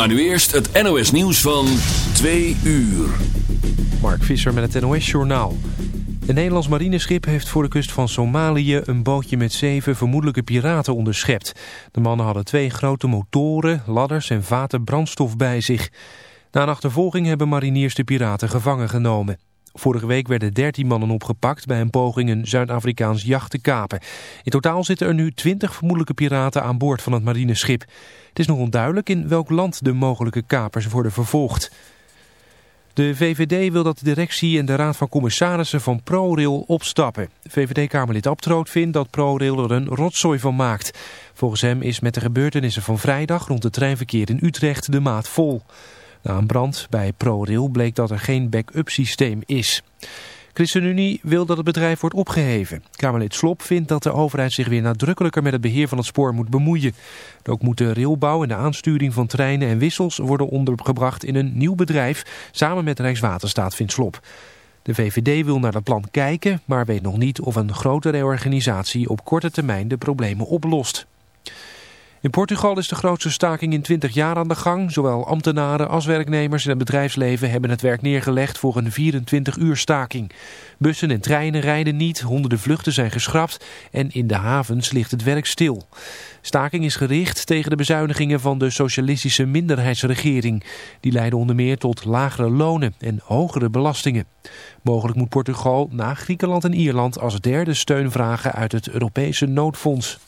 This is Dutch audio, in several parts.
Maar nu eerst het NOS nieuws van 2 uur. Mark Visser met het NOS Journaal. Een Nederlands marineschip heeft voor de kust van Somalië een bootje met zeven vermoedelijke piraten onderschept. De mannen hadden twee grote motoren, ladders en vaten brandstof bij zich. Na een achtervolging hebben mariniers de piraten gevangen genomen. Vorige week werden 13 mannen opgepakt bij een poging een Zuid-Afrikaans jacht te kapen. In totaal zitten er nu 20 vermoedelijke piraten aan boord van het marineschip. Het is nog onduidelijk in welk land de mogelijke kapers worden vervolgd. De VVD wil dat de directie en de raad van commissarissen van ProRail opstappen. VVD-kamerlid Abtroot vindt dat ProRail er een rotzooi van maakt. Volgens hem is met de gebeurtenissen van vrijdag rond het treinverkeer in Utrecht de maat vol. Na een brand bij ProRail bleek dat er geen back-up systeem is. ChristenUnie wil dat het bedrijf wordt opgeheven. Kamerlid Slop vindt dat de overheid zich weer nadrukkelijker met het beheer van het spoor moet bemoeien. Ook moet de railbouw en de aansturing van treinen en wissels worden ondergebracht in een nieuw bedrijf, samen met Rijkswaterstaat, vindt Slop. De VVD wil naar dat plan kijken, maar weet nog niet of een grote reorganisatie op korte termijn de problemen oplost. In Portugal is de grootste staking in 20 jaar aan de gang. Zowel ambtenaren als werknemers in het bedrijfsleven hebben het werk neergelegd voor een 24-uur staking. Bussen en treinen rijden niet, honderden vluchten zijn geschrapt en in de havens ligt het werk stil. Staking is gericht tegen de bezuinigingen van de socialistische minderheidsregering. Die leiden onder meer tot lagere lonen en hogere belastingen. Mogelijk moet Portugal na Griekenland en Ierland als derde steun vragen uit het Europese noodfonds.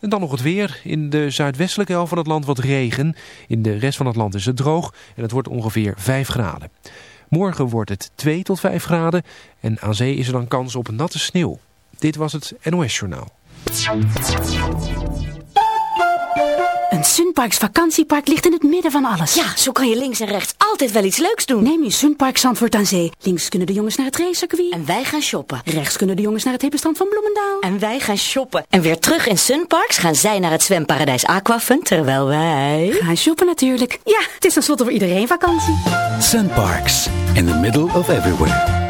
En dan nog het weer. In de zuidwestelijke helft van het land wat regen. In de rest van het land is het droog en het wordt ongeveer 5 graden. Morgen wordt het 2 tot 5 graden en aan zee is er dan kans op natte sneeuw. Dit was het NOS Journaal. Een Sunparks vakantiepark ligt in het midden van alles. Ja, zo kan je links en rechts altijd wel iets leuks doen. Neem je Sunpark Zandvoort aan Zee. Links kunnen de jongens naar het racecircuit. En wij gaan shoppen. Rechts kunnen de jongens naar het hippenstrand van Bloemendaal. En wij gaan shoppen. En weer terug in Sunparks gaan zij naar het zwemparadijs Aquafun, terwijl wij... Gaan shoppen natuurlijk. Ja, het is tenslotte voor iedereen vakantie. Sunparks, in the middle of everywhere.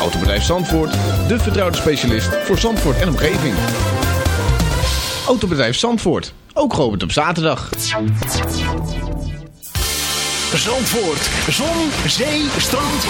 Autobedrijf Zandvoort, de vertrouwde specialist voor Zandvoort en omgeving. Autobedrijf Zandvoort, ook geopend op zaterdag. Zandvoort, zon, zee, strand.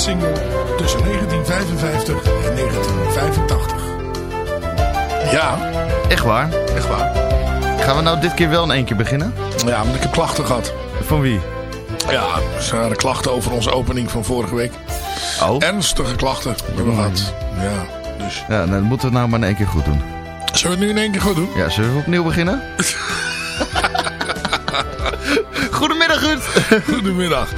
Single tussen 1955 en 1985. Ja, Echt waar? echt waar. Gaan we nou dit keer wel in één keer beginnen? Ja, maar ik heb klachten gehad. Van wie? Ja, waren klachten over onze opening van vorige week. Oh? Ernstige klachten hebben we gehad. Ja, dus. Ja, dan moeten we het nou maar in één keer goed doen. Zullen we het nu in één keer goed doen? Ja, zullen we opnieuw beginnen? Goedemiddag, Ruud. Goedemiddag.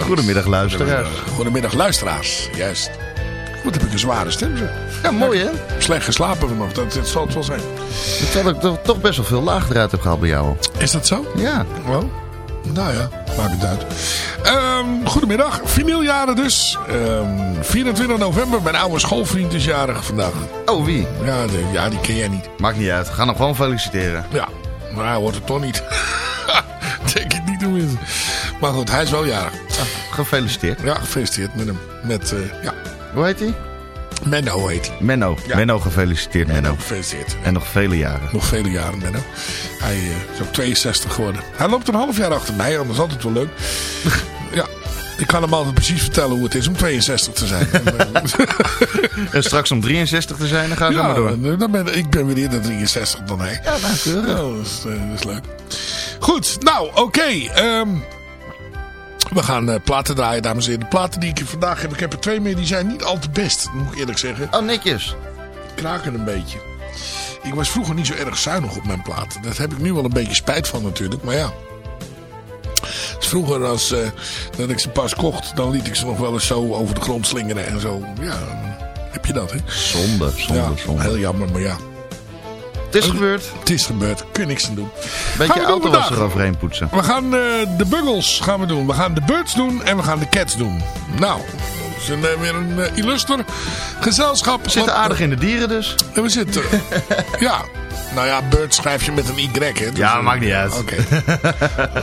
Goedemiddag. Luisteraars. Goedemiddag, luisteraars. Juist. Wat heb ik een zware stem, zeg. Ja, mooi hè? Slecht geslapen vanochtend, dat, dat zal het wel zijn. Terwijl ik toch- toch best wel veel laag eruit heb gehaald bij jou. Is dat zo? Ja. Wel, nou ja, maakt het uit. Ehm, goedemiddag, vinyljaren dus. Ehm, 24 november, mijn oude schoolvriend is jarig vandaag. Oh, wie? Ja, de- ja, die ken jij niet. Maakt niet uit. Ga hem gewoon feliciteren. Ja, maar hij hoort het toch niet. dat denk ik niet tenminste. Maar goed, hij is wel jarig. Gefeliciteerd. Ja, gefeliciteerd met hem. Met, eh, ja, Hoe heet hij? Menno heet hij. Menno. Ja. Menno, gefeliciteerd Menno. Gefeliciteerd. En nog vele jaren. Nog vele jaren, Menno. Hij eh, is ook 62 geworden. Hij loopt een half jaar achter mij, anders altijd wel leuk. ja, ik kan hem altijd precies vertellen hoe het is om 62 te zijn. En, eh, straks om 63 te zijn, dan gaan ze ja, maar door. dan- ben, ik ben weer eerder 63 dan hij. Ja. Nou, dat, is, dat is leuk. Goed, nou, oké. ehm, we gaan eh, platen draaien, dames en heren. De platen die ik vandaag heb, ik heb er twee meer, die zijn niet al te best, moet ik eerlijk zeggen. Oh, netjes. Kraken een beetje. Ik was vroeger niet zo erg zuinig op mijn platen. Daar heb ik nu wel een beetje spijt van natuurlijk, maar ja. Dus vroeger als eh, dat ik ze pas kocht, dan liet ik ze nog wel eens zo over de grond slingeren en zo. Ja, heb je dat hè. Zonde, zonde, Ja, zonde. heel jammer, maar ja. Het is gebeurd. Het is gebeurd, kun je niks aan doen. Beetje Gaan we doen auto was vandaag? er overheen poetsen. We gaan eh, de Buggles gaan we doen. We gaan de Birds doen en we gaan de Cats doen. Nou, we zijn eh, weer een eh, illuster gezelschap. We zitten Wat- aardig in de dieren dus. En we zitten... ja. Nou ja, Birds schrijf je met een Y, hè. Dus, Ja, eh, maakt niet uit. Oké. in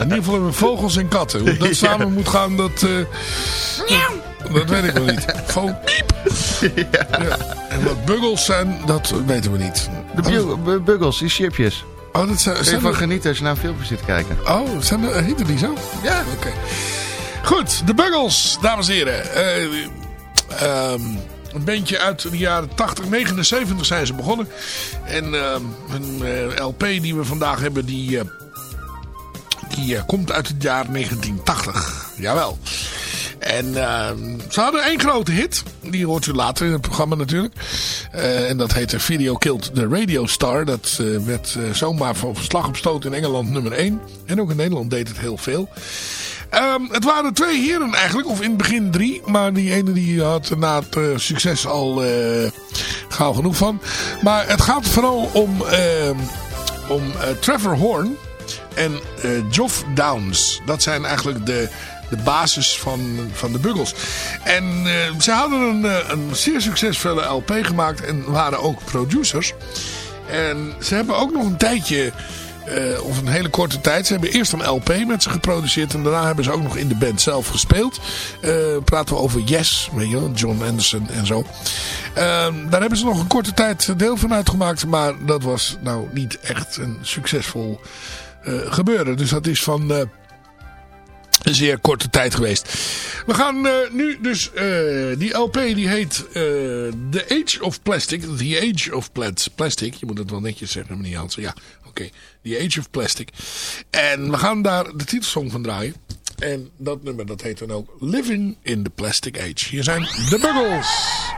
ieder geval hebben we vogels en katten. Hoe dat samen moet gaan, dat... eh, dat weet ik nog niet. Gewoon piep. Ja. En wat Buggles zijn, dat weten we niet. De bu- buggles, die chipjes. Oh, dat zijn... Kun je zijn van genieten als je naar een filmpje zit kijken. Oh, zijn er, heette die zo? Ja. Oké. Goed, de Buggles, dames en heren. Eh, ehm, een bandje uit de jaren 80, 79 zijn ze begonnen. En ehm, een LP die we vandaag hebben, die, eh, die eh, komt uit het jaar 1980. Jawel. En ehm, ze hadden één grote hit. Die hoort u later in het programma natuurlijk. Eh, en dat heette Video Killed the Radio Star. Dat eh, werd eh, zomaar van slag op stoot in Engeland nummer 1. En ook in Nederland deed het heel veel. Ehm, het waren twee heren eigenlijk, of in het begin drie. Maar die ene die had na het succes al eh, gauw genoeg van. Maar het gaat vooral om, ehm, om Trevor Horn en Geoff Downs. Dat zijn eigenlijk de, de basis van, van de Buggles. En eh, ze hadden een, eh, een zeer succesvolle LP gemaakt en waren ook producers. En ze hebben ook nog een tijdje, eh, of een hele korte tijd, ze hebben eerst een LP met ze geproduceerd. En daarna hebben ze ook nog in de band zelf gespeeld. Eh, praten we over Yes, weet je John Anderson en zo. Ehm, daar hebben ze nog een korte tijd deel van uitgemaakt. Maar dat was nou niet echt een succesvol gebeuren. Dus dat is van... een zeer korte tijd geweest. We gaan eh, nu dus... eh, die LP die heet eh, The Age of Plastic. The Age of Plastic. Je moet het wel netjes zeggen, meneer Hansen. Ja, oké. The Age of Plastic. En we gaan daar de titelsong van draaien. En dat nummer dat heet dan ook Living in the Plastic Age. Hier zijn de Buggles.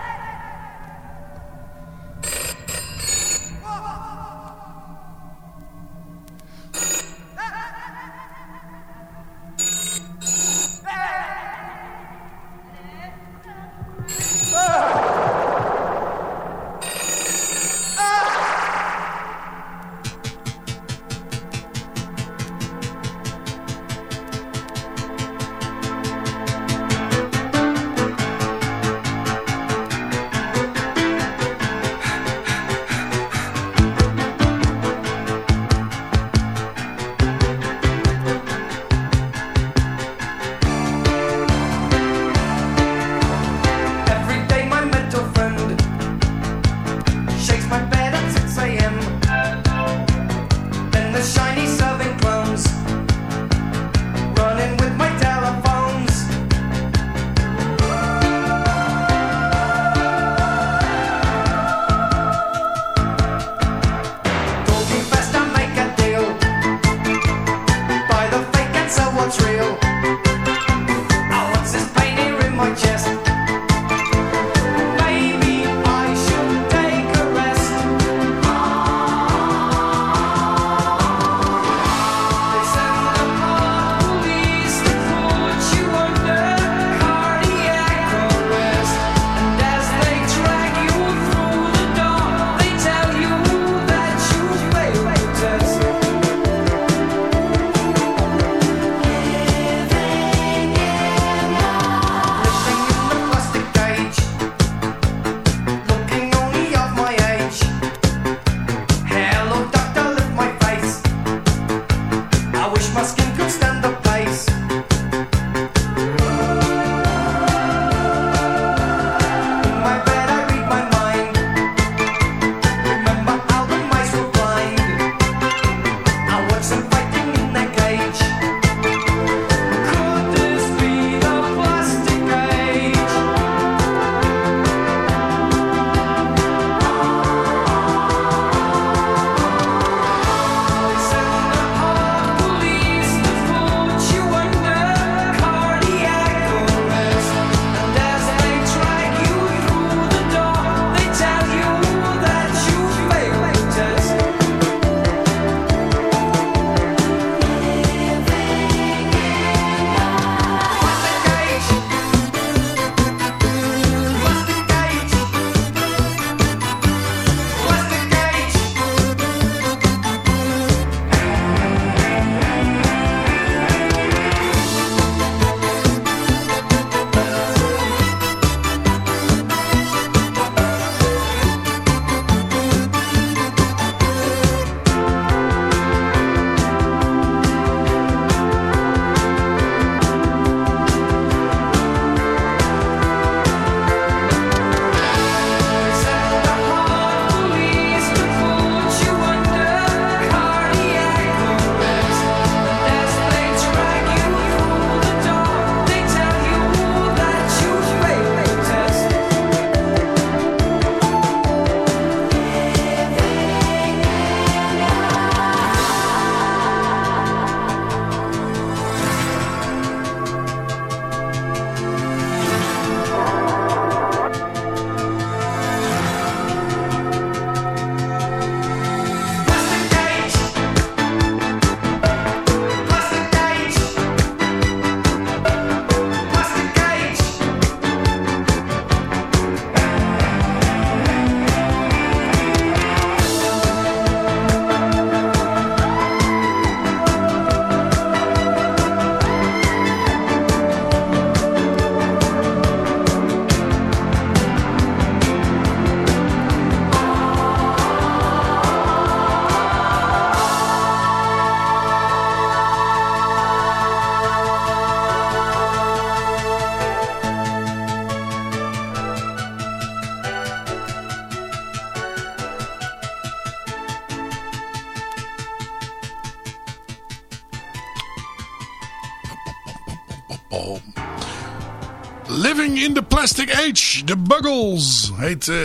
Age. The Buggles heet, eh,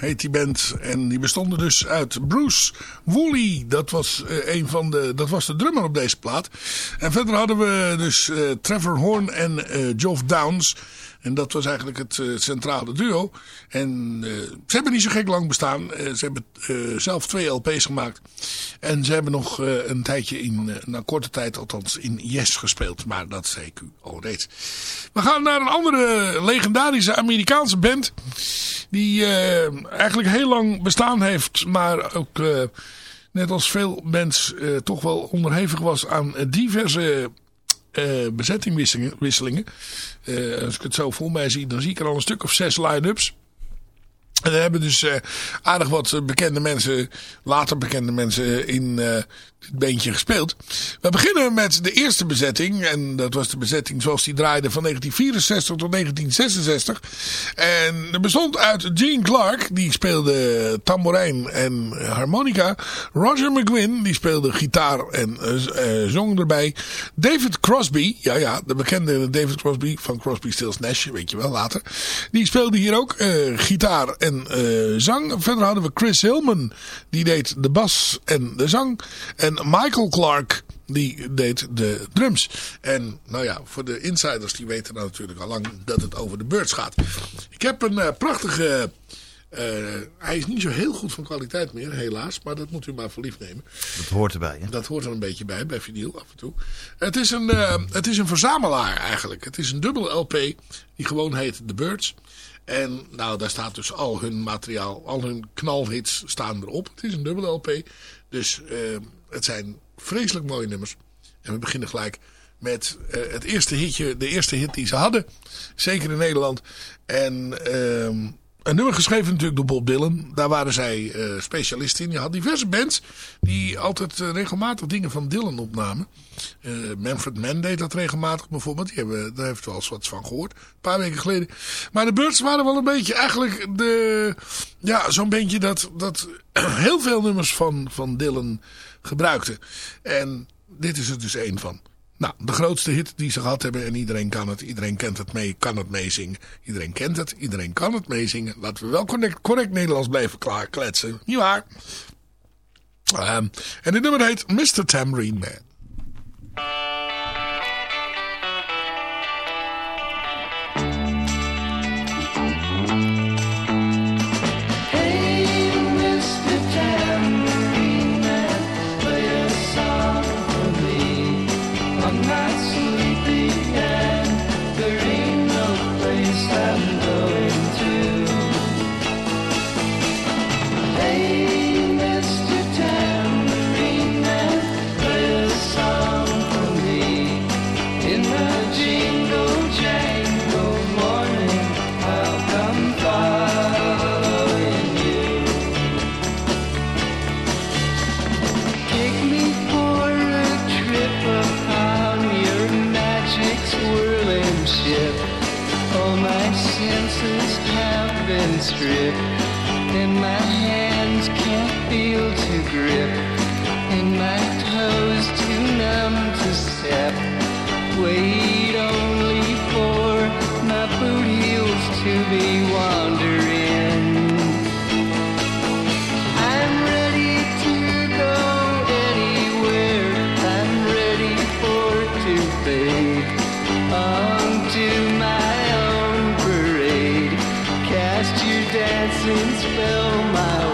heet die band. En die bestonden dus uit Bruce Woolley. Dat was, eh, een van de, dat was de drummer op deze plaat. En verder hadden we dus eh, Trevor Horn en Geoff Downs. En dat was eigenlijk het eh, centrale duo. En eh, ze hebben niet zo gek lang bestaan. Eh, ze hebben zelf twee LP's gemaakt. En ze hebben nog een tijdje in, na korte tijd althans, in Yes gespeeld. Maar dat zei ik u al reeds. We gaan naar een andere legendarische Amerikaanse band. Die eigenlijk heel lang bestaan heeft. Maar ook, net als veel bands, toch wel onderhevig was aan diverse eh bezettingwisselingen. Eh, als ik het zo voor mij zie, dan zie ik er al een stuk of zes line-ups. En er hebben dus eh, aardig wat bekende mensen, later bekende mensen in beentje gespeeld. We beginnen met de eerste bezetting. En dat was de bezetting zoals die draaide van 1964 tot 1966. En dat bestond uit Gene Clark, die speelde tamboerijn en harmonica. Roger McGuinn, die speelde gitaar en eh, eh, zong erbij. David Crosby, ja ja, de bekende David Crosby van Crosby, Stills Nash, weet je wel later. Die speelde hier ook eh, gitaar en zang. Verder hadden we Chris Hillman, die deed de bas en de zang. En Michael Clark, die deed de drums. En nou ja, voor de insiders, die weten nou natuurlijk al lang dat het over de Birds gaat. Ik heb een eh, prachtige... eh, hij is niet zo heel goed van kwaliteit meer, helaas. Maar dat moet u maar voor lief nemen. Dat hoort erbij, hè? Dat hoort er een beetje bij, bij vinyl af en toe. Het is een, eh, het is een verzamelaar eigenlijk. Het is een dubbel LP die gewoon heet The Birds. En nou, daar staat dus al hun materiaal, al hun knalhits staan erop. Het is een dubbel LP. Dus het zijn vreselijk mooie nummers. En we beginnen gelijk met eh, het eerste hitje, de eerste hit die ze hadden. Zeker in Nederland. En ehm, een nummer geschreven natuurlijk door Bob Dylan. Daar waren zij eh specialist in. Je had diverse bands die altijd eh, regelmatig dingen van Dylan opnamen. Manfred Mann deed dat regelmatig bijvoorbeeld. Die hebben, daar heeft wel eens wat van gehoord. Een paar weken geleden. Maar de Birds waren wel een beetje eigenlijk de... Ja, zo'n beetje dat, dat heel veel nummers van, van Dylan gebruikten. En dit is er dus één van. Nou, de grootste hit die ze gehad hebben en iedereen kan het, iedereen kent het mee, kan het meezingen. Iedereen kent het, iedereen kan het meezingen. Laten we wel correct, correct Nederlands blijven kletsen. Niet waar? Ehm, en dit nummer heet Mr. Tambourine Man. dreams fill my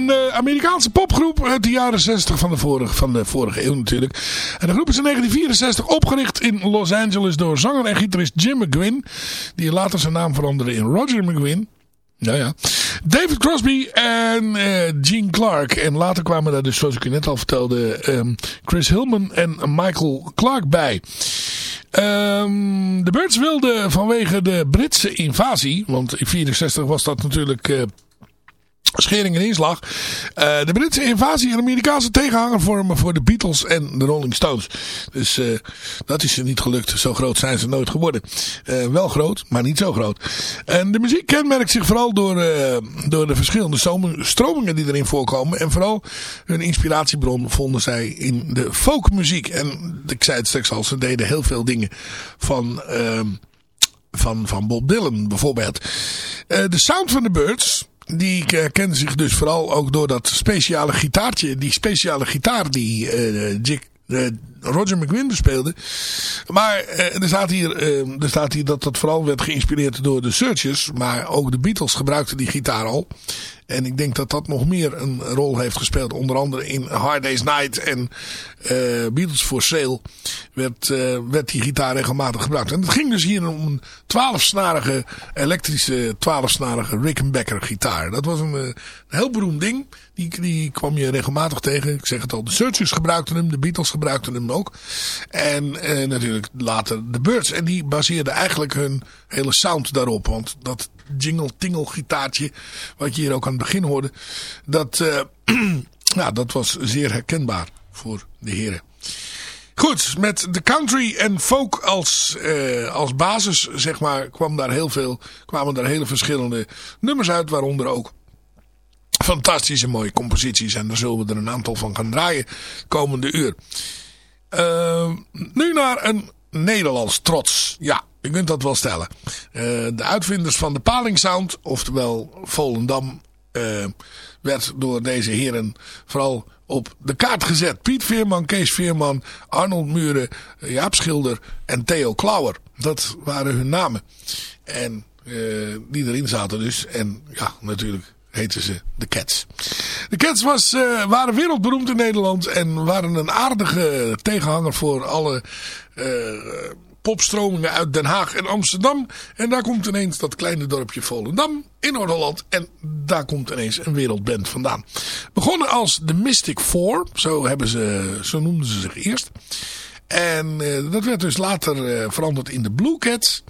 een eh, Amerikaanse popgroep uit de jaren 60 van de, vorige, van de vorige eeuw natuurlijk. En de groep is in 1964 opgericht in Los Angeles door zanger en gitarist Jim McGuinn. Die later zijn naam veranderde in Roger McGuinn. Ja, ja. David Crosby en eh, Gene Clark. En later kwamen daar dus, zoals ik u net al vertelde, ehm, Chris Hillman en Michael Clark bij. Ehm, de Birds wilden vanwege de Britse invasie, want in 64 was dat natuurlijk... eh, schering en inslag. Eh, de Britse invasie en Amerikaanse tegenhanger vormen voor de Beatles en de Rolling Stones. Dus eh, dat is ze niet gelukt. Zo groot zijn ze nooit geworden. Eh, wel groot, maar niet zo groot. En de muziek kenmerkt zich vooral door, door de verschillende stromingen die erin voorkomen. En vooral hun inspiratiebron vonden zij in de folkmuziek. En ik zei het straks al, ze deden heel veel dingen van... ehm, van, van Bob Dylan bijvoorbeeld. De sound van de Birds, die eh, kende zich dus vooral ook door dat speciale gitaartje, die speciale gitaar die eh, Jick, eh, Roger McGuinn bespeelde. Maar er, staat hier, er staat hier dat dat vooral werd geïnspireerd door de Searchers. Maar ook de Beatles gebruikten die gitaar al. En ik denk dat dat nog meer een rol heeft gespeeld. Onder andere in Hard Day's Night en eh, Beatles for Sale werd, eh, werd die gitaar regelmatig gebruikt. En het ging dus hier om een 12-snarige elektrische 12-snarige Rickenbacker gitaar. Dat was een, eh, heel beroemd ding. Die, kwam je regelmatig tegen. Ik zeg het al, de Searchers gebruikten hem, de Beatles gebruikten hem ook. En natuurlijk later de Birds. En die baseerden eigenlijk hun hele sound daarop. Want dat jingle-tingle gitaartje, wat je hier ook aan het begin hoorde, dat, eh, ja, dat was zeer herkenbaar voor de heren. Goed, met de country en folk als, eh, als basis, zeg maar, kwam daar heel veel, kwamen daar hele verschillende nummers uit, waaronder ook fantastische mooie composities. En daar zullen we er een aantal van gaan draaien komende uur. Eh, nu naar een Nederlands trots. Ja, je kunt dat wel stellen. Eh, de uitvinders van de palingsound, oftewel Volendam, eh, werd door deze heren vooral op de kaart gezet. Piet Veerman, Kees Veerman, Arnold Muren, Jaap Schilder en Theo Klauwer. Dat waren hun namen. En eh, die erin zaten dus. En ja, natuurlijk heten ze de Cats. De Cats was, waren wereldberoemd in Nederland en waren een aardige tegenhanger voor alle popstromingen uit Den Haag en Amsterdam. En daar komt ineens dat kleine dorpje Volendam in Noord-Holland. En daar komt ineens een wereldband vandaan. Begonnen als The Mystic Four, zo, hebben ze, zo noemden ze zich eerst. En eh, dat werd dus later eh, veranderd in de Blue Cats.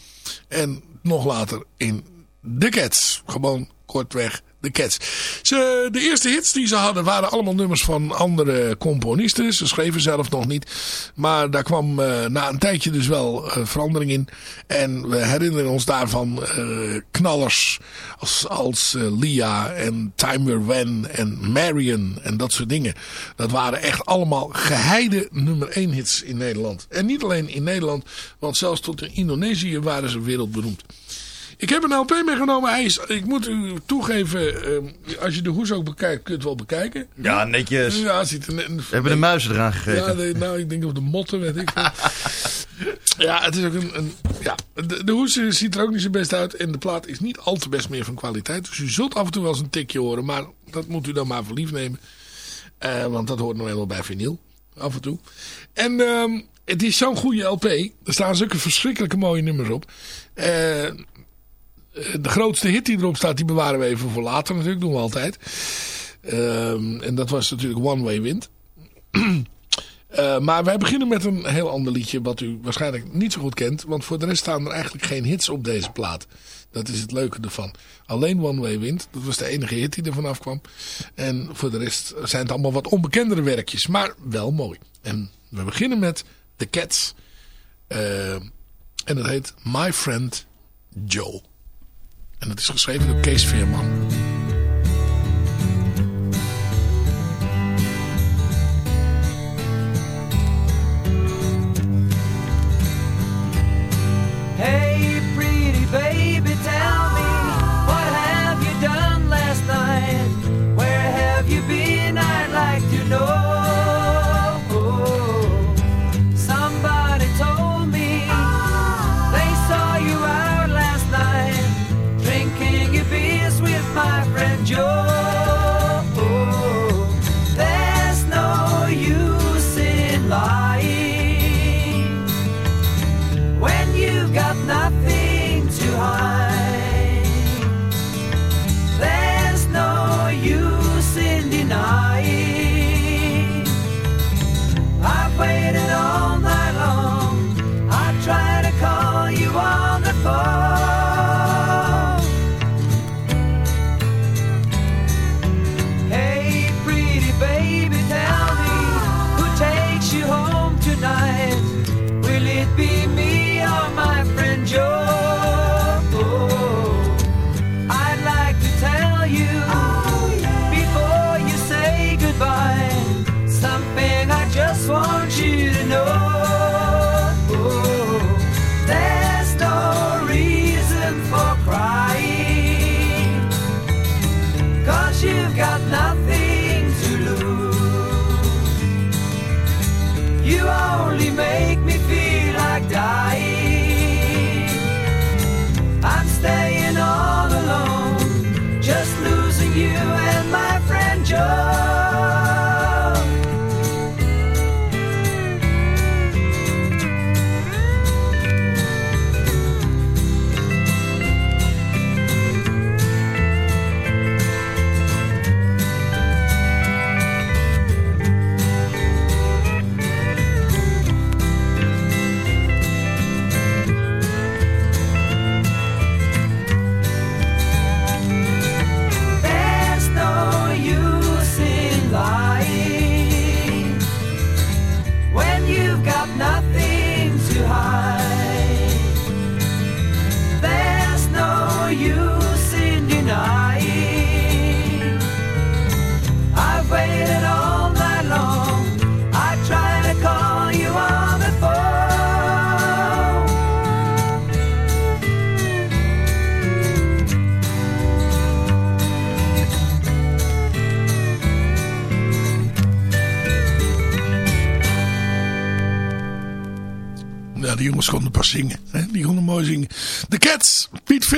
En nog later in de Cats. Gewoon kortweg de Cats. De eerste hits die ze hadden waren allemaal nummers van andere componisten. Ze schreven zelf nog niet. Maar daar kwam eh, na een tijdje dus wel eh, verandering in. En we herinneren ons daarvan eh, knallers als, als Lia en Time We're When en Marion en dat soort dingen. Dat waren echt allemaal geheide nummer 1 hits in Nederland. En niet alleen in Nederland, want zelfs tot in Indonesië waren ze wereldberoemd. Ik heb een LP meegenomen. Hij is, ik moet u toegeven, eh, als je de hoes ook bekijkt, kun je het wel bekijken. Ja, netjes. Ja, ziet er net, We hebben de muizen eraan gegeten. ja, nee, nou, ik denk op de motten, weet ik. ja, het is ook een, een ja, de, de hoes ziet er ook niet zo best uit. En de plaat is niet al te best meer van kwaliteit. Dus u zult af en toe wel eens een tikje horen. Maar dat moet u dan maar voor lief nemen. Eh, want dat hoort nog helemaal bij vinyl. Af en toe. En ehm, het is zo'n goede LP. Er staan zulke verschrikkelijke mooie nummers op. Eh, de grootste hit die erop staat, die bewaren we even voor later natuurlijk. Doen we altijd. Ehm, en dat was natuurlijk One Way Wind. Eh, maar wij beginnen met een heel ander liedje wat u waarschijnlijk niet zo goed kent. Want voor de rest staan er eigenlijk geen hits op deze plaat. Dat is het leuke ervan. Alleen One Way Wind, dat was de enige hit die er vanaf kwam. En voor de rest zijn het allemaal wat onbekendere werkjes. Maar wel mooi. En we beginnen met The Cats. Eh, en dat heet My Friend Joe. En dat is geschreven door Kees Veerman.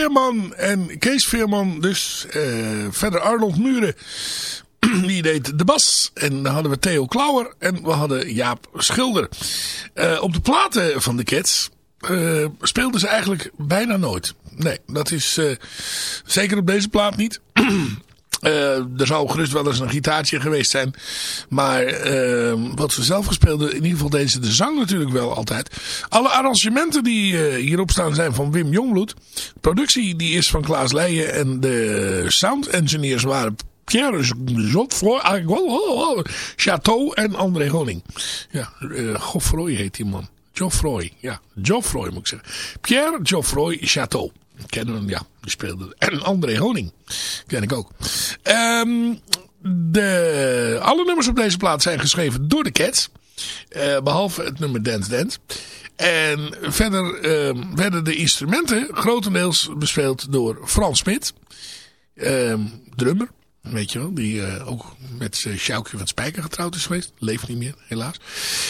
Veerman en Kees Veerman. Dus eh, verder Arnold Muren. Die deed de bas. En dan hadden we Theo Klauwer. En we hadden Jaap Schilder. Eh, op de platen van de Cats eh, speelden ze eigenlijk bijna nooit. Nee, dat is zeker op deze plaat niet. Eh, er zou gerust wel eens een gitaartje geweest zijn. Maar eh, wat ze zelf gespeelden, in ieder geval deze de zang natuurlijk wel altijd. Alle arrangementen die eh, hierop staan zijn van Wim Jongbloed. Productie die is van Klaas Leijen. En de sound engineers waren Pierre ah, oh, Chateau en André Honing. Ja, Goffroy heet die man. Geoffroy, ja. Geoffroy moet ik zeggen. Pierre Geoffroy Chateau. Kennen hem, ja. Die speelde. En André Honing. Ken ik ook. Ehm, de, alle nummers op deze plaat zijn geschreven door de Cats. Eh, behalve het nummer Dance Dance. En verder ehm, werden de instrumenten grotendeels bespeeld door Frans Smit. Ehm, drummer. Weet je wel, die eh, ook met uh, Sjoukje van Spijker getrouwd is geweest. Leeft niet meer, helaas.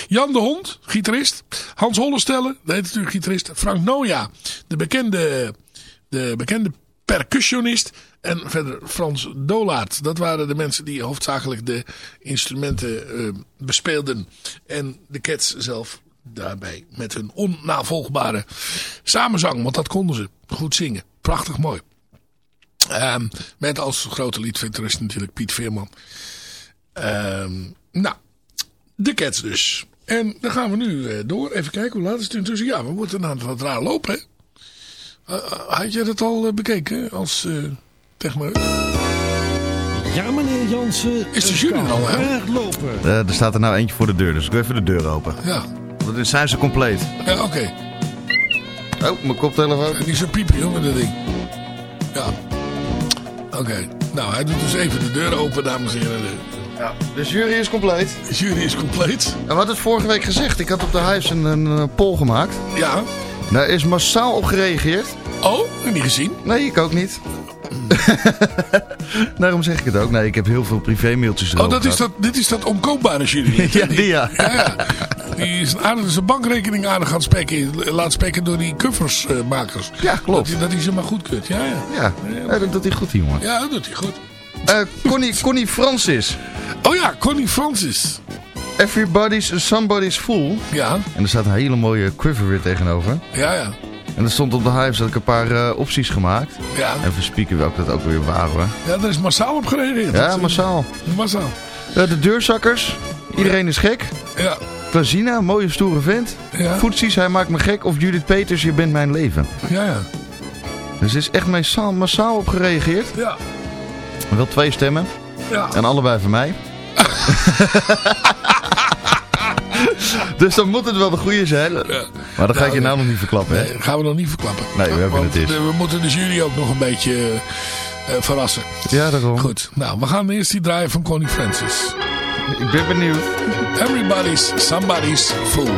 Jan de Hond, gitarist. Hans Hollestelle, dat heet natuurlijk gitarist. Frank Noja, de bekende, de bekende percussionist. En verder Frans Dolaert. Dat waren de mensen die hoofdzakelijk de instrumenten eh, bespeelden. En de Cats zelf daarbij met hun onnavolgbare samenzang. Want dat konden ze goed zingen. Prachtig mooi. Ehm, met als grote liedveterist natuurlijk Piet Veerman. Ehm, nou, de Cats dus. En dan gaan we nu eh, door. Even kijken, hoe laat is het intussen? Ja, we moeten aan het wat raar lopen, hè? Eh, eh, had je dat al eh, bekeken als uh, techneut? Ja, meneer Jansen. Is de jury al, hè? Lopen. Eh, er staat er nou eentje voor de deur, dus ik doe even de deur open. Ja. Want dan zijn ze compleet. Ja, oké. Oh, mijn koptelefoon. Niet zo piepen, joh, met dat ding. Ja. Oké. Nou, hij doet dus even de deur open, dames en heren. Ja, de jury is compleet. De jury is compleet. En wat is vorige week gezegd? Ik had op de Hives een, een, eh, poll gemaakt. Ja. Daar is massaal op gereageerd. Oh, heb niet gezien? Nee, ik ook niet. Daarom zeg ik het ook. Nee, ik heb heel veel privé-mailtjes Oh, dat is dat, dit is dat omkoopbare jury. Ja, die ja. ja, ja. Die is aardig, zijn bankrekening aardig gaan spekken, laat spekken door die coversmakers. Ja, klopt. Dat hij, dat hij ze maar goed kunt. Ja, ja. Ja, ja, dat doet hij goed, jongen. Ja, dat doet hij goed. Eh, Connie, Connie Francis. Oh ja, Connie Francis. Everybody's Somebody's Fool. Ja. En er staat een hele mooie quiver weer tegenover. Ja, ja. En er stond op de Hives dat ik een paar eh, opties gemaakt. Ja. Even spieken welke dat ook weer waren. Ja, daar is massaal op gereageerd. Ja, massaal. Massaal. Eh, de deurzakkers. Iedereen is gek. Ja. Klazina, mooie stoere vent. Ja. Voetsies, hij maakt me gek. Of Judith Peters, je bent mijn leven. Ja, ja. Dus er is echt massaal, massaal op gereageerd. Ja. Wel twee stemmen. Ja. En allebei van mij. dus dan moet het wel de goede zijn. Maar dat ga ik je nou nog niet verklappen, hè? Nee, dat gaan we nog niet verklappen. Nee, we hebben Want het eens. eh, we moeten de jury ook nog een beetje eh, eh, verrassen. Ja, daarom. Goed, nou, we gaan eerst die draaien van Connie Francis. Ik ben benieuwd. Everybody's somebody's fool.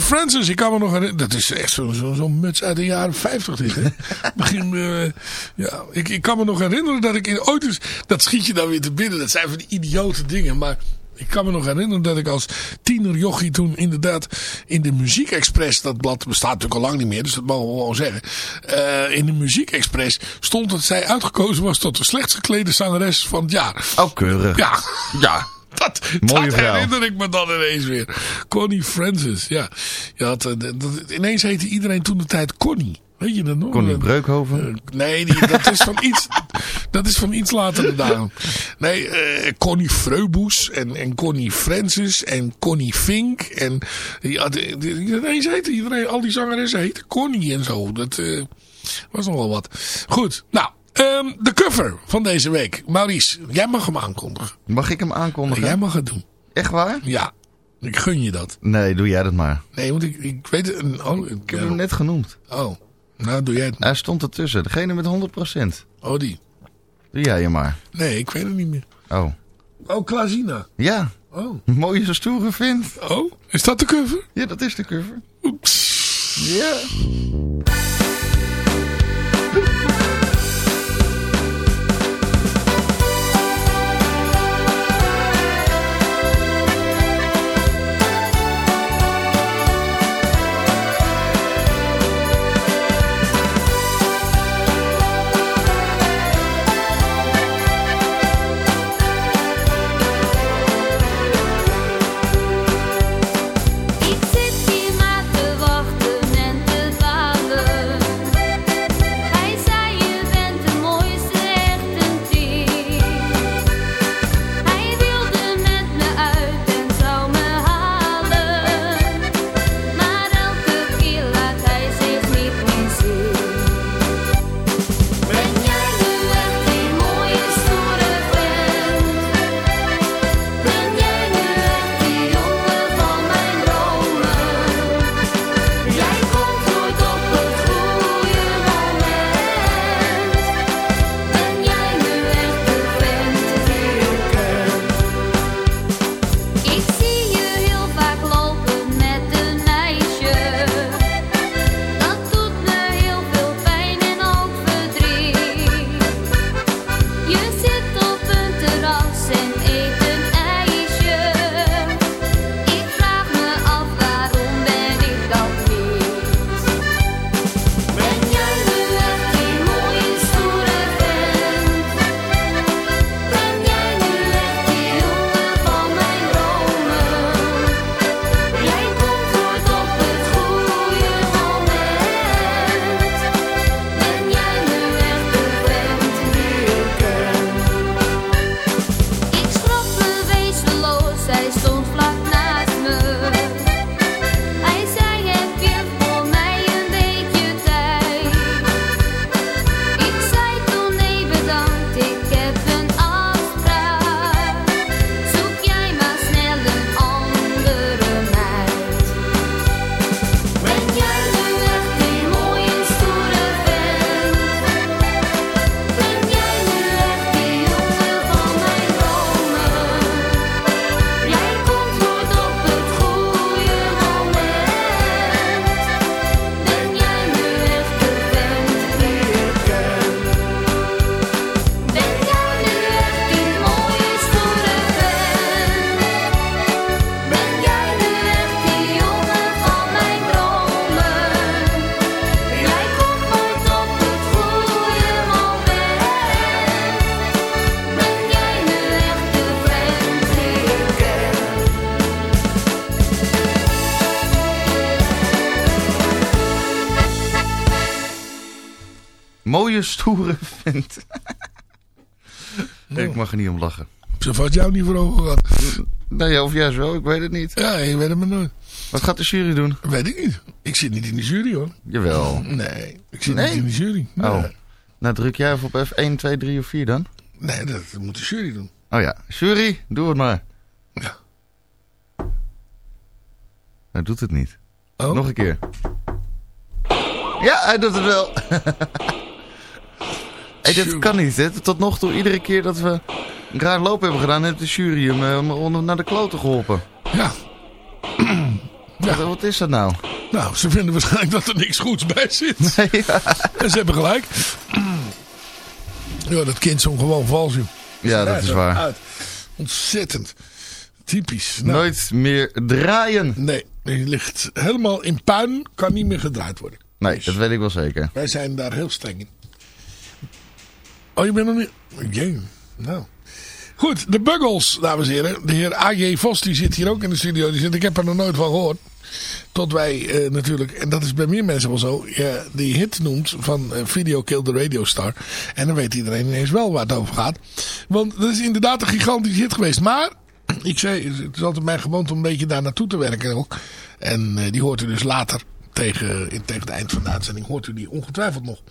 Francis. Ik kan me nog herinneren. Dat is echt zo'n zo, zo muts uit de jaren 50 dit. Hè? Begin, eh, ja, ik, ik kan me nog herinneren dat ik in, ooit eens... Dat schiet je dan weer te binnen. Dat zijn van die idiote dingen. Maar ik kan me nog herinneren dat ik als tiener jochie toen inderdaad in de Muziek Express, dat blad bestaat natuurlijk al lang niet meer, dus dat mogen we gewoon zeggen. eh, in de Muziek Express stond dat zij uitgekozen was tot de slechtst geklede zangeres van het jaar. Oh, keurig. Ja, Ja. Dat, Mooie dat herinner ik me dan ineens weer. Connie Francis, ja. Je had, eh, dat, ineens heette iedereen toen de tijd Connie. Weet je dat nog? Connie Eh, Breukhoven. Nee, die, dat, is van iets, dat is van iets later gedaan. Nee, eh, Connie Freuboes en, en Connie Francis en Connie Fink. En ja, die- iedereen heette, iedereen, al die zangeressen heten Connie en zo. Dat eh, was nog wel wat. Goed, nou, ehm, de cover van deze week. Maurice, jij mag hem aankondigen. Mag ik hem aankondigen? Jij mag het doen. Echt waar? Ja, ik gun je dat. Nee, doe jij dat maar. Nee, want ik, ik weet het. Oh, ik, heb hem net genoemd. oh, nou doe jij het. Hij stond ertussen. Degene met 100%. Oh, die. Doe jij je maar. Nee, ik weet het niet meer. Oh. Oh, Klazina. Ja. Oh. Mooie stoere vindt. Oh, is dat de cover? Ja, dat is de cover. Oeps. Ja. Mooie stoere vent. Ik mag er niet om lachen. Ze vast jou niet voor ogen gehad. Nee, of juist wel, ik weet het niet. Ja, je weet het maar nooit. Wat gaat de jury doen? Weet ik niet. Ik zit niet in de jury hoor. Jawel. Nee, ik zit Nee? niet in de jury. Nee, Oh. Nou, druk jij even op F1, 2, 3 of 4 dan? nee dat moet de jury doen. Oh ja, jury, doe het maar. Ja. Hij doet het niet. Oh. Nog een keer. Ja, hij doet het wel. hey, dit kan niet, hè? Tot nog toe, iedere keer dat we een raar loop hebben gedaan, heeft de jury hem onder- naar de kloten geholpen. Ja. Wat, wat is dat nou? Nou, ze vinden waarschijnlijk dat er niks goeds bij zit. En ze hebben gelijk. Ja, dat kind zong gewoon vals, joh. Ja, dat is waar. uit. Ontzettend. Typisch. Nou, Nooit meer draaien. Nee, die ligt helemaal in puin. Kan niet meer gedraaid worden. Nee, dat weet ik wel zeker. Wij zijn daar heel streng in. Oh, je bent nog niet... Jee, nou. Goed, de Buggles, dames en heren. De heer A.J. Vos, die zit hier ook in de studio. Die zit, ik heb er nog nooit van gehoord. Tot wij eh, natuurlijk, en dat is bij meer mensen wel zo, die hit noemt van eh, Video Kill the Radio Star. En dan weet iedereen ineens wel waar het over gaat. Want dat is inderdaad een gigantische hit geweest. Maar, ik zei, het is altijd mijn gewoonte om een beetje daar naartoe te werken ook. En eh, die hoort u dus later tegen, tegen het eind van de uitzending hoort u die ongetwijfeld nog.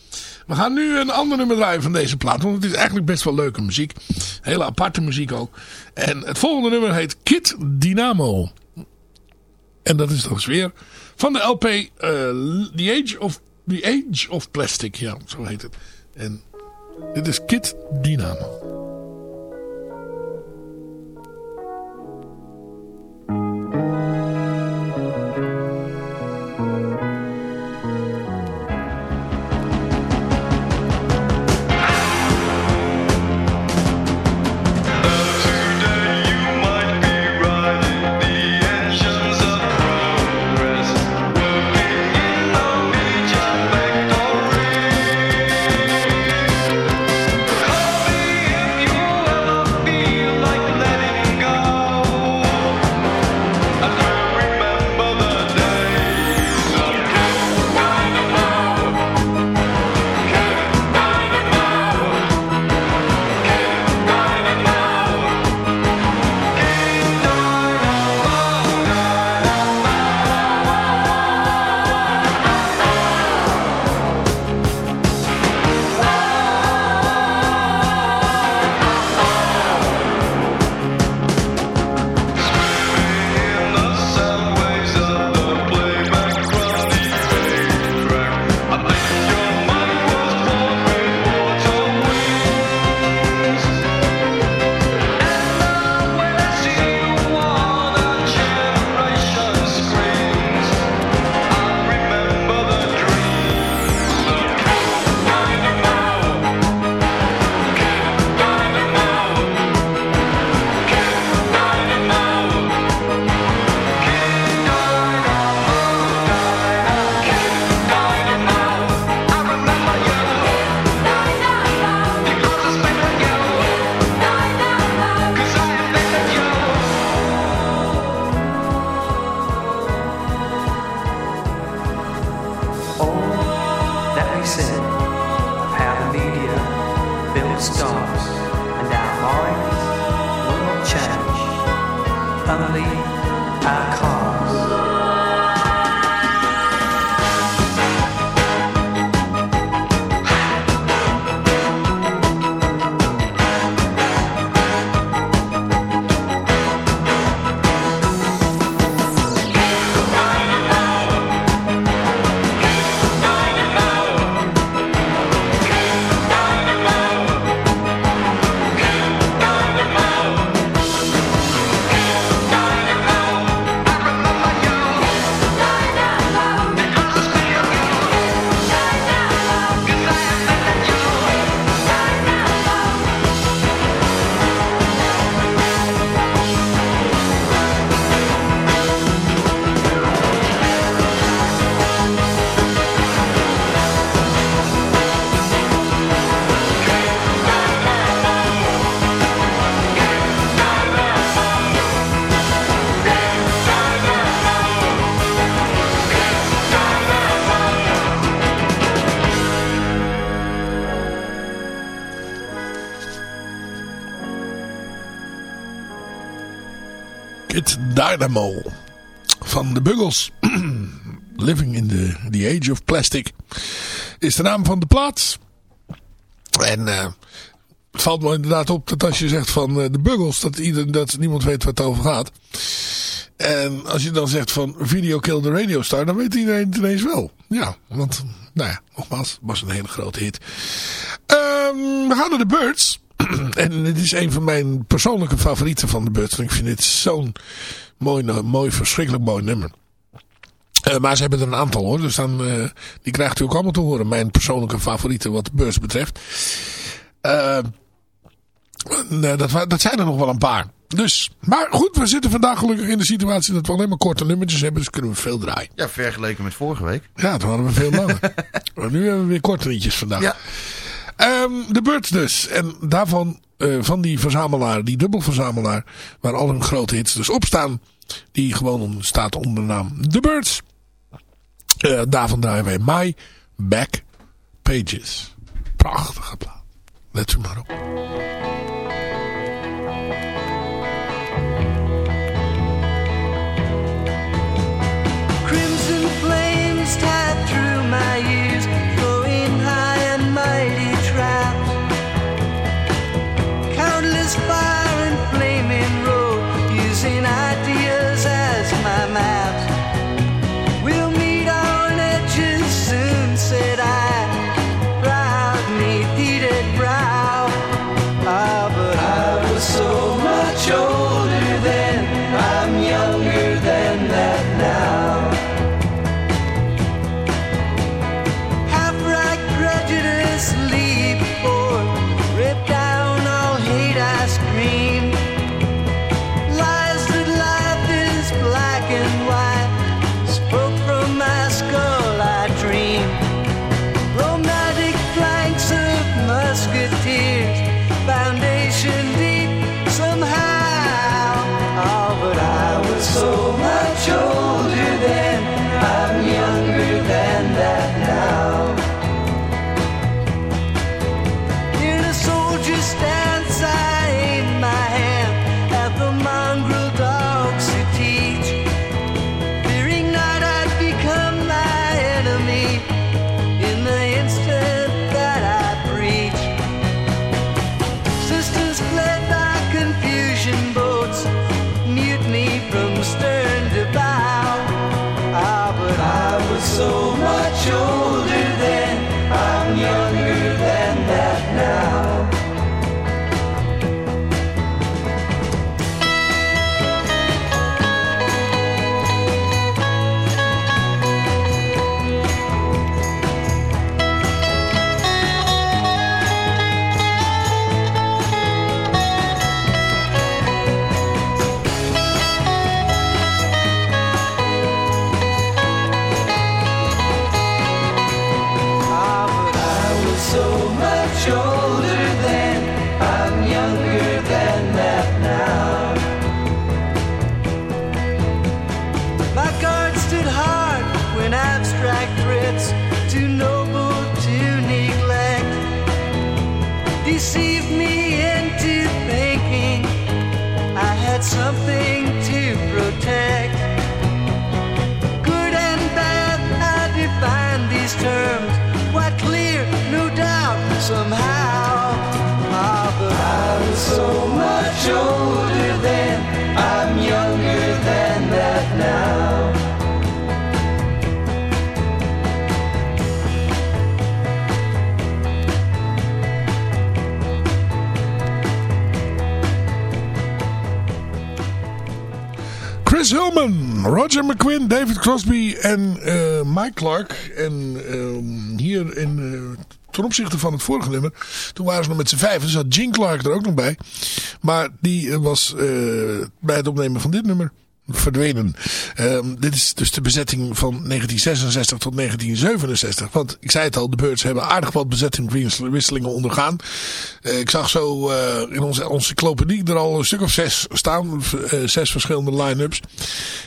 We gaan nu een ander nummer draaien van deze plaat. Want het is eigenlijk best wel leuke muziek. Hele aparte muziek ook. En het volgende nummer heet Kid Dynamo. En dat is eens weer van de LP eh, The, Age of, The Age of Plastic. Ja, zo heet het. En dit is Kid Dynamo. I call. Dynamo van de Buggles. Living in the, the Age of Plastic is de naam van de plaats. En eh, valt me inderdaad op dat als je zegt van eh, de Buggles, dat, ieder, dat niemand weet waar het over gaat. En als je dan zegt van Video Kill the Radio Star, dan weet iedereen het ineens wel. Ja, want, nou ja, nogmaals, was een hele grote hit. Ehm, we gaan naar de Birds. en dit is een van mijn persoonlijke favorieten van de Birds. Ik vind dit zo'n mooi, nou, mooi, verschrikkelijk mooi nummer. Eh, maar ze hebben er een aantal hoor. Dus dan, eh, die krijgt u ook allemaal te horen. Mijn persoonlijke favorieten wat de beurs betreft. Eh, dat, dat zijn er nog wel een paar. Dus, maar goed, we zitten vandaag gelukkig in de situatie dat we alleen maar korte nummertjes hebben. Dus kunnen we veel draaien. Ja, vergeleken met vorige week. Ja, toen hadden we veel langer. maar nu hebben we weer korte liedjes vandaag. Ja. Ehm, de Birds dus. En daarvan, eh, van die verzamelaar, die dubbelverzamelaar, waar al hun grote hits dus op staan. Die gewoon on- staat onder de naam The Birds. Eh, daarvan draaien wij My Back Pages. Prachtige plaat. Let u maar op. Crosby en eh, Mike Clark. En ehm, hier in, eh, ten opzichte van het vorige nummer, toen waren ze nog met z'n vijf. Er zat Gene Clark er ook nog bij. Maar die eh, was bij het opnemen van dit nummer verdwenen. Ehm, dit is dus de bezetting van 1966 tot 1967. Want ik zei het al, de Birds hebben aardig wat bezettingswisselingen ondergaan. Eh, ik zag zo eh, in onze encyclopedie er al een stuk of zes staan. eh, zes verschillende line-ups.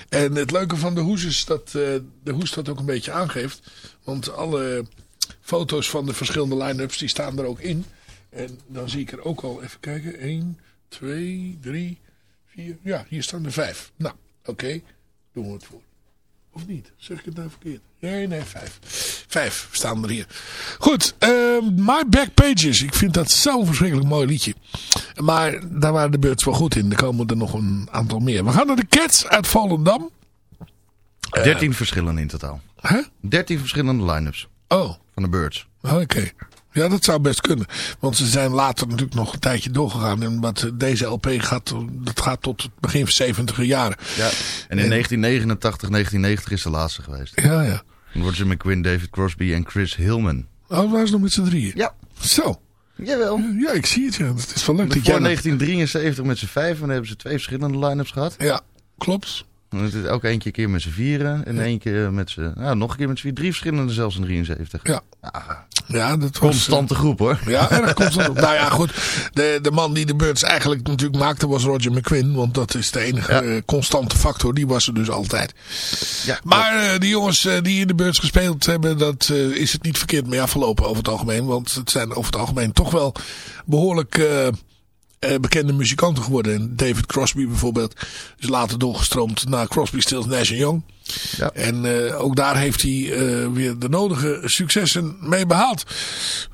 En het leuke van de hoes is dat de hoes dat ook een beetje aangeeft. Want alle foto's van de verschillende line-ups die staan er ook in. En dan zie ik er ook al, even kijken, 1, 2, 3, 4. Ja, hier staan er vijf. Nou, oké, doen we het voor. Of niet? Zeg ik het nou verkeerd? Nee, nee, vijf. Vijf staan er hier. Goed, ehm, My Back Pages. Ik vind dat zo'n verschrikkelijk mooi liedje. Maar daar waren de Birds wel goed in. Er komen er nog een aantal meer. We gaan naar de Cats uit Volendam. 13 verschillen in totaal. Hè? 13 verschillende line-ups Oh, van de Birds. oké. Ja, dat zou best kunnen. Want ze zijn later natuurlijk nog een tijdje doorgegaan. En wat deze LP gaat, dat gaat tot het begin van 70 jaren. Ja. En in 1989, 1990 is de laatste geweest. Ja, ja. Roger McQueen, David Crosby en Chris Hillman. Oh, waren ze nog met z'n drieën? Ja. Zo. Jawel. Ja, ik zie het. Ja. Het is wel leuk Voor dat jij... nog- 1973 met z'n vijf. En dan hebben ze twee verschillende line-ups gehad. Ja, klopt. Het ook één keer, keer met z'n vieren. En één keer met z'n... Nou, nog een keer met z'n vier. Drie verschillende zelfs in 73. Ja. Ja, dat was... Constante groep hoor. Ja, erg constant. nou ja, goed. De, de man die de Birds eigenlijk natuurlijk maakte was Roger McQuinn. Want dat is de enige Ja. eh, constante factor. Die was er dus altijd. Ja, Maar eh, die jongens eh, die in de Birds gespeeld hebben, dat eh, is het niet verkeerd mee afgelopen over het algemeen. Want het zijn over het algemeen toch wel behoorlijk eh, bekende muzikanten geworden. En David Crosby bijvoorbeeld is later doorgestroomd naar Crosby, Stills, Nash Young. Ja. En eh, ook daar heeft hij eh, weer de nodige successen mee behaald.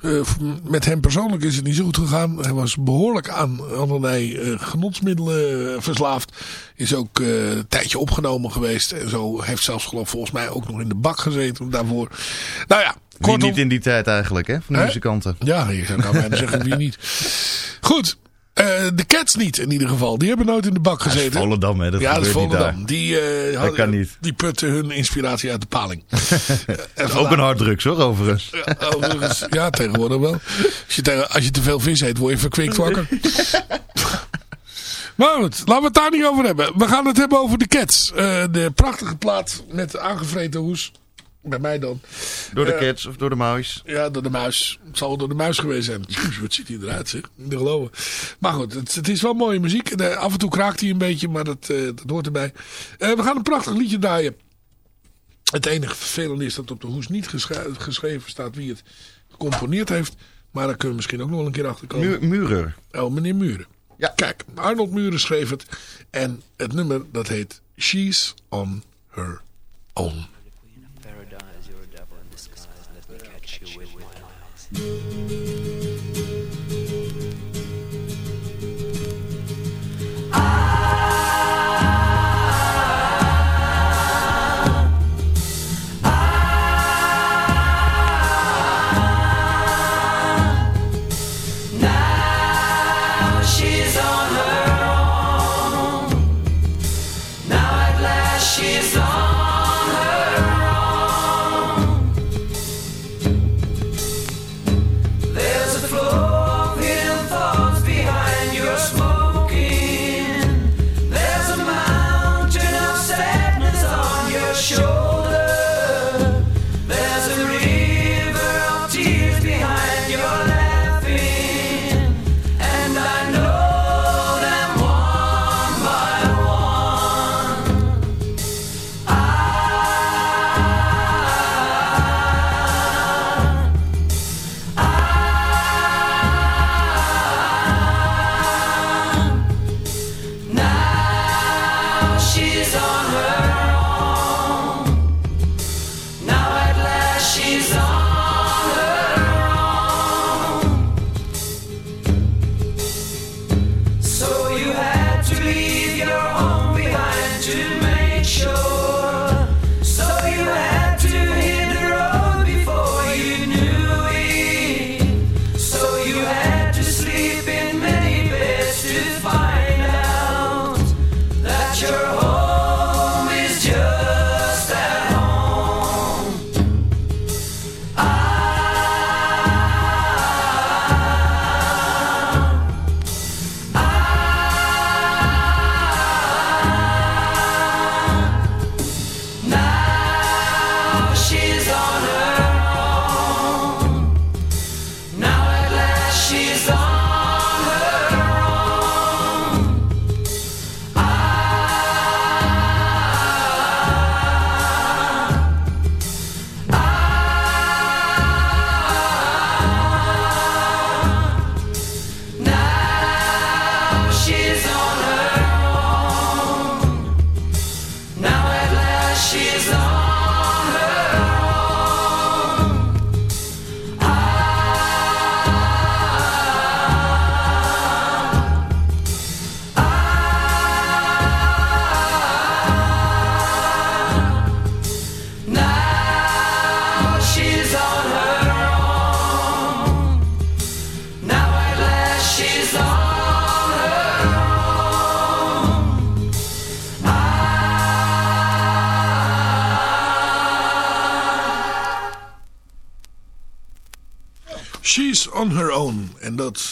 Eh, met hem persoonlijk is het niet zo goed gegaan. Hij was behoorlijk aan allerlei genotsmiddelen verslaafd. Is ook een tijdje opgenomen geweest. En zo heeft zelfs geloof volgens mij ook nog in de bak gezeten daarvoor. Nou ja, Wie kortom. niet in die tijd eigenlijk, hè? Van de muzikanten. Ja, je zou nou bijna zeggen wie niet. Goed. Eh, de Cats niet in ieder geval. Die hebben nooit in de bak gezeten. Volendam, hè? Dat ja, dat is gebeurt niet daar. Volendam. Die, eh, hadden- kan niet. die putten hun inspiratie uit de paling. En Ook een harddrugs hoor, overigens. Ja, overigens, ja, tegenwoordig wel. Als je, als je te veel vis eet, word je verkwikt wakker. Maar goed, laten we het daar niet over hebben. We gaan het hebben over de Cats. Eh, de prachtige plaat met aangevreten hoes. Bij mij dan. Door de Eh, cats of door de muis. Ja, door de muis. Het zal wel door de muis geweest zijn. Wat ziet hij eruit, zeg. Niet te geloven. Maar goed, het, het is wel mooie muziek. En, eh, af en toe kraakt hij een beetje, maar dat, eh, dat hoort erbij. We gaan een prachtig liedje draaien. Het enige vervelende is dat op de hoes niet geschre- geschreven staat wie het gecomponeerd heeft. Maar daar kunnen we misschien ook nog wel een keer achter komen. Mu Murer. Oh, meneer Muren. Ja. Kijk, Arnold Muren schreef het. En het nummer dat heet She's on Her Own. Paradise, you're a devil in disguise. Let me catch you with my eyes.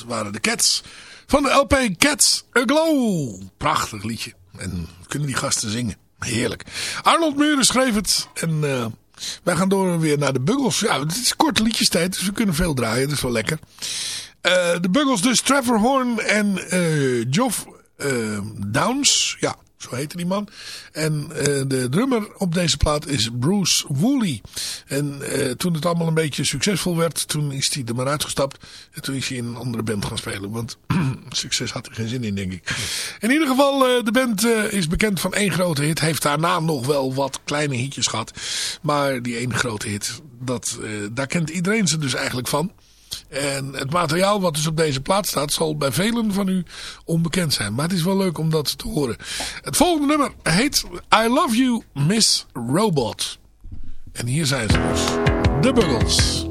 Waren de Cats van de LP Cats Aglow. Prachtig liedje. En kunnen die gasten zingen. Heerlijk. Arnold Muren schreef het. En eh, wij gaan door weer naar de Buggles. Ja, het is korte liedjestijd, dus we kunnen veel draaien. Dat is wel lekker. Eh, de Buggles dus Trevor Horn en eh Geoff eh, Downs. Ja, zo heette die man. En eh, de drummer op deze plaat is Bruce Woolley. En eh, toen het allemaal een beetje succesvol werd, toen is hij er maar uitgestapt. En toen is hij in een andere band gaan spelen. Want succes had er geen zin in, denk ik. In ieder geval, de band is bekend van één grote hit. Heeft daarna nog wel wat kleine hitjes gehad. Maar die ene grote hit, dat, daar kent iedereen ze dus eigenlijk van. En het materiaal wat dus op deze plaat staat zal bij velen van u onbekend zijn. Maar het is wel leuk om dat te horen. Het volgende nummer heet I Love You Miss Robot. En hier zijn ze dus. De Buggles.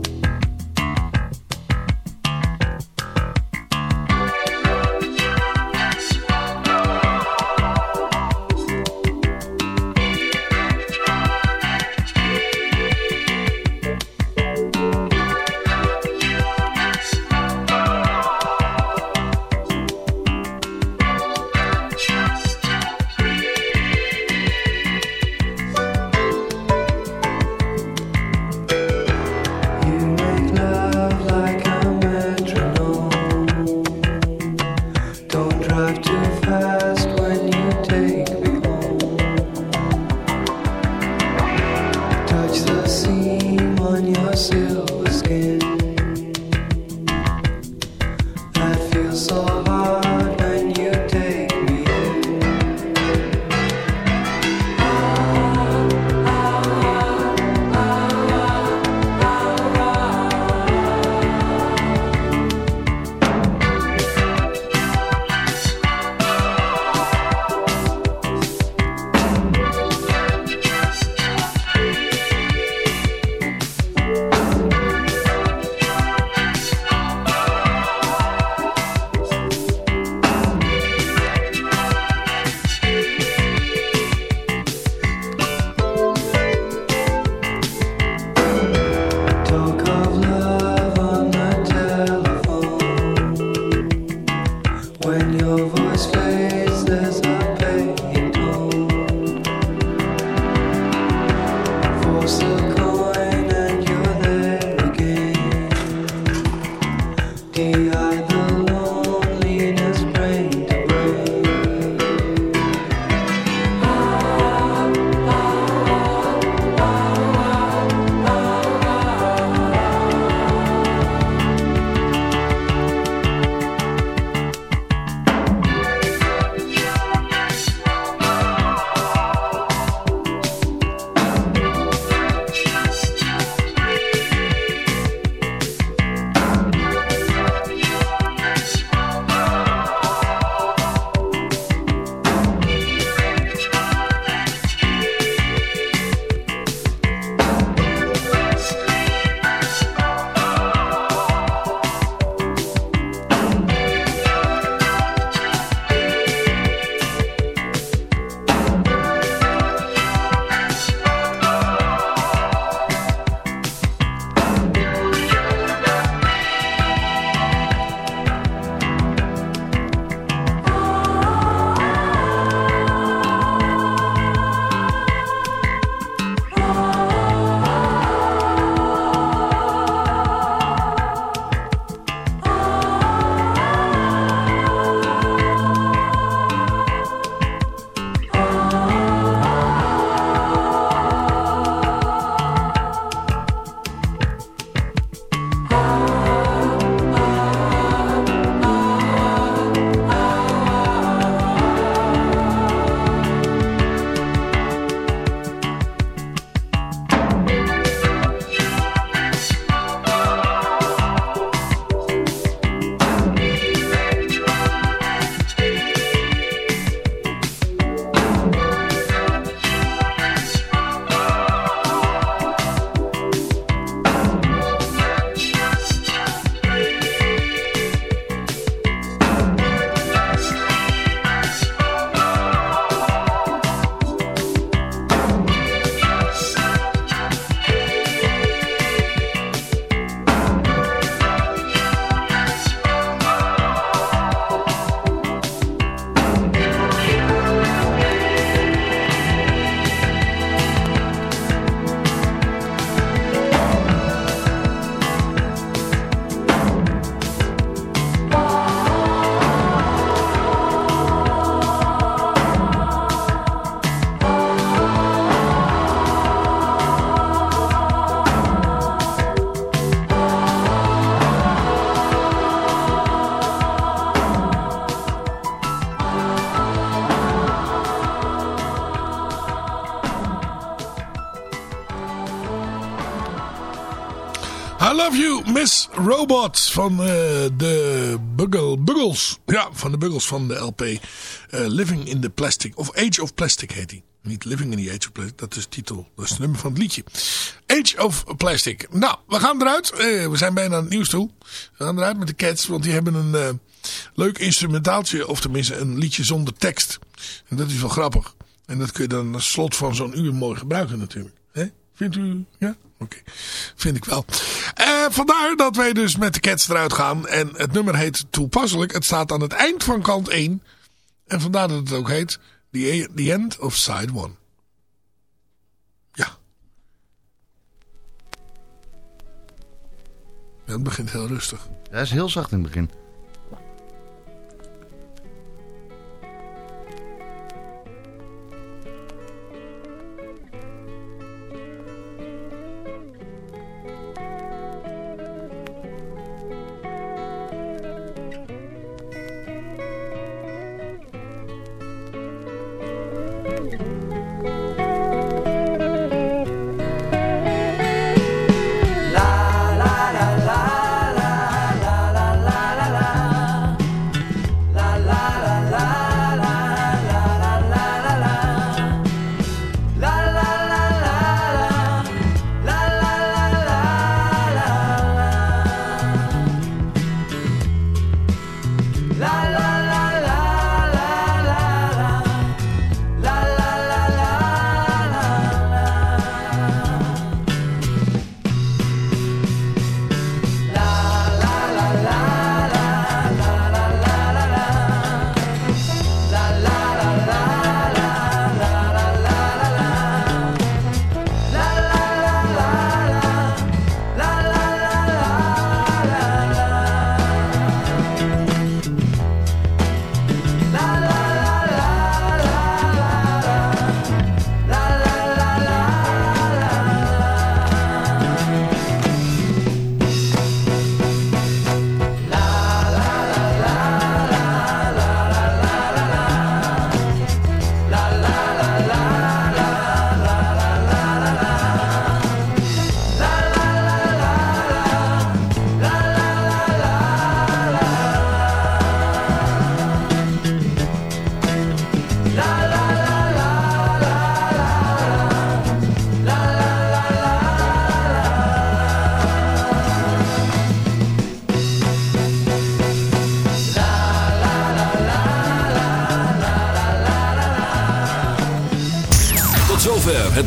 Robot van eh, de Buggle, Buggles. Ja, van de Buggles van de LP eh, Living in the Plastic. Of Age of Plastic heet die. Niet Living in the Age of Plastic, dat is de titel. Dat is het nummer van het liedje. Age of Plastic. Nou, we gaan eruit. Eh, we zijn bijna aan het nieuws toe. We gaan eruit met de Cats, want die hebben een leuk instrumentaaltje. Of tenminste een liedje zonder tekst. En dat is wel grappig. En dat kun je dan als slot van zo'n uur mooi gebruiken natuurlijk. Vindt u? Ja? Oké. Vind ik wel. Eh, vandaar dat wij dus met de Cats eruit gaan. En het nummer heet toepasselijk. Het staat aan het eind van kant 1. En vandaar dat het ook heet The, the End of Side 1. Ja. Ja, Het begint heel rustig. Hij is heel zacht in het begin.